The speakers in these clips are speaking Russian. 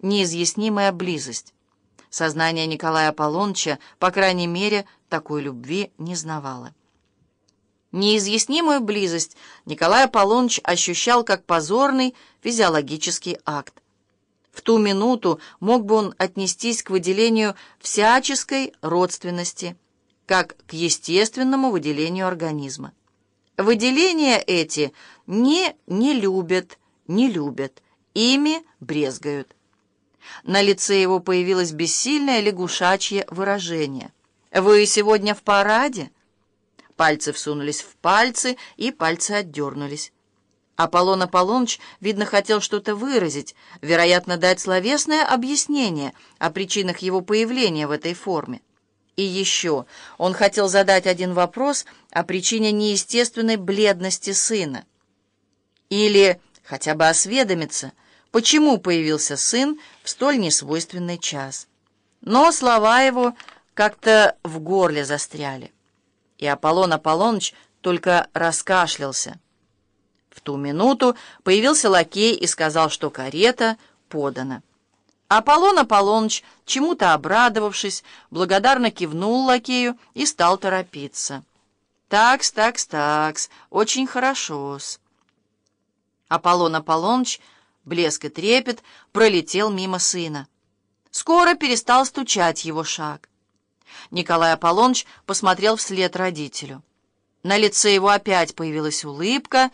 неизъяснимая близость. Сознание Николая Аполлоныча, по крайней мере, такой любви не знавало. Неизъяснимую близость Николай Аполлоныч ощущал как позорный физиологический акт. В ту минуту мог бы он отнестись к выделению всяческой родственности, как к естественному выделению организма. Выделения эти не не любят, не любят, ими брезгают. На лице его появилось бессильное лягушачье выражение. «Вы сегодня в параде?» Пальцы всунулись в пальцы, и пальцы отдернулись. Аполлон Аполлоныч, видно, хотел что-то выразить, вероятно, дать словесное объяснение о причинах его появления в этой форме. И еще он хотел задать один вопрос о причине неестественной бледности сына. Или хотя бы осведомиться – почему появился сын в столь несвойственный час. Но слова его как-то в горле застряли, и Аполлон Аполлоныч только раскашлялся. В ту минуту появился лакей и сказал, что карета подана. Аполлон Аполлоныч, чему-то обрадовавшись, благодарно кивнул лакею и стал торопиться. «Такс, такс, такс, очень хорошо-с». Аполлон Аполлоныч блеск и трепет, пролетел мимо сына. Скоро перестал стучать его шаг. Николай Аполлоныч посмотрел вслед родителю. На лице его опять появилась улыбка,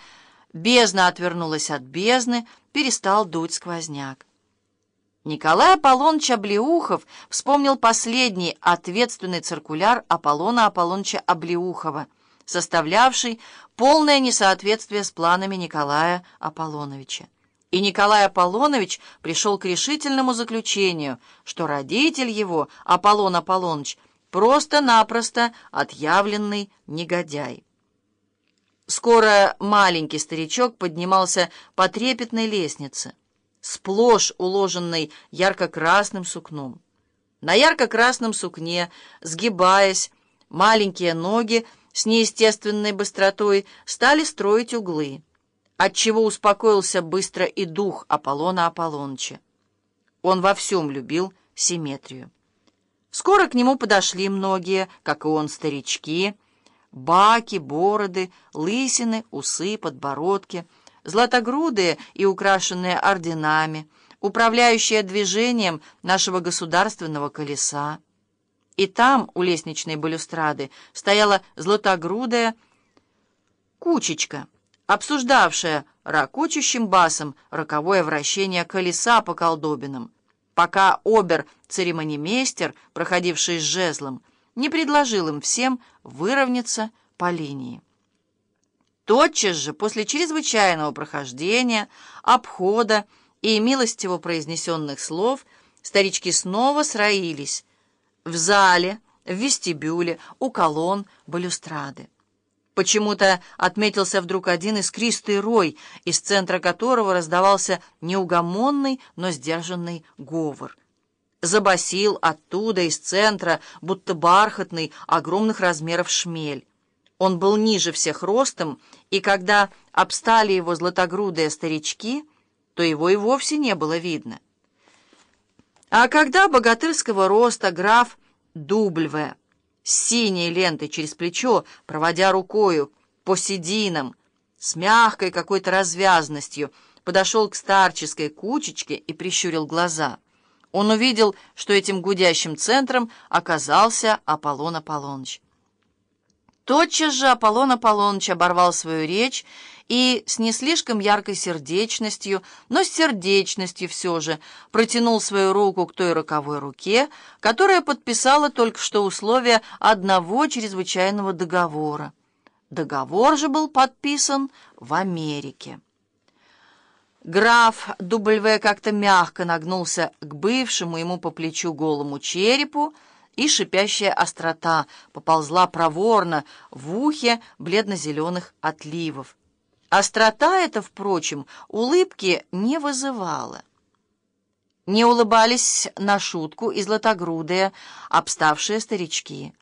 бездна отвернулась от бездны, перестал дуть сквозняк. Николай Аполлоныч Облеухов вспомнил последний ответственный циркуляр Аполлона Аполлоныча Облеухова, составлявший полное несоответствие с планами Николая Аполлоновича. И Николай Аполлонович пришел к решительному заключению, что родитель его, Аполлон Аполлоныч, просто-напросто отъявленный негодяй. Скоро маленький старичок поднимался по трепетной лестнице, сплошь уложенной ярко-красным сукном. На ярко-красном сукне, сгибаясь, маленькие ноги с неестественной быстротой стали строить углы отчего успокоился быстро и дух Аполлона Аполлоныча. Он во всем любил симметрию. Скоро к нему подошли многие, как и он, старички, баки, бороды, лысины, усы, подбородки, златогрудые и украшенные орденами, управляющие движением нашего государственного колеса. И там, у лестничной балюстрады, стояла златогрудая кучечка — обсуждавшая ракочущим басом роковое вращение колеса по колдобинам, пока обер-церемонимейстер, проходивший с жезлом, не предложил им всем выровняться по линии. Тотчас же, после чрезвычайного прохождения, обхода и милостиво произнесенных слов, старички снова сроились в зале, в вестибюле, у колонн балюстрады. Почему-то отметился вдруг один искристый рой, из центра которого раздавался неугомонный, но сдержанный говор. Забасил оттуда, из центра, будто бархатный, огромных размеров шмель. Он был ниже всех ростом, и когда обстали его златогрудые старички, то его и вовсе не было видно. А когда богатырского роста граф Дубльве с синей лентой через плечо, проводя рукою по сединам, с мягкой какой-то развязностью, подошел к старческой кучечке и прищурил глаза. Он увидел, что этим гудящим центром оказался Аполлон Аполлоныч. Тотчас же Аполлон Аполлоныч оборвал свою речь и с не слишком яркой сердечностью, но с сердечностью все же, протянул свою руку к той роковой руке, которая подписала только что условия одного чрезвычайного договора. Договор же был подписан в Америке. Граф W как-то мягко нагнулся к бывшему ему по плечу голому черепу, и шипящая острота поползла проворно в ухе бледно-зеленых отливов. Острота эта, впрочем, улыбки не вызывала. Не улыбались на шутку и златогрудые, обставшие старички.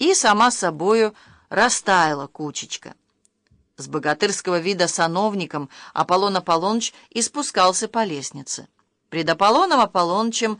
И сама собою растаяла кучечка. С богатырского вида сановником Аполлон Аполлоныч испускался по лестнице. Пред Аполлоном Аполлонычем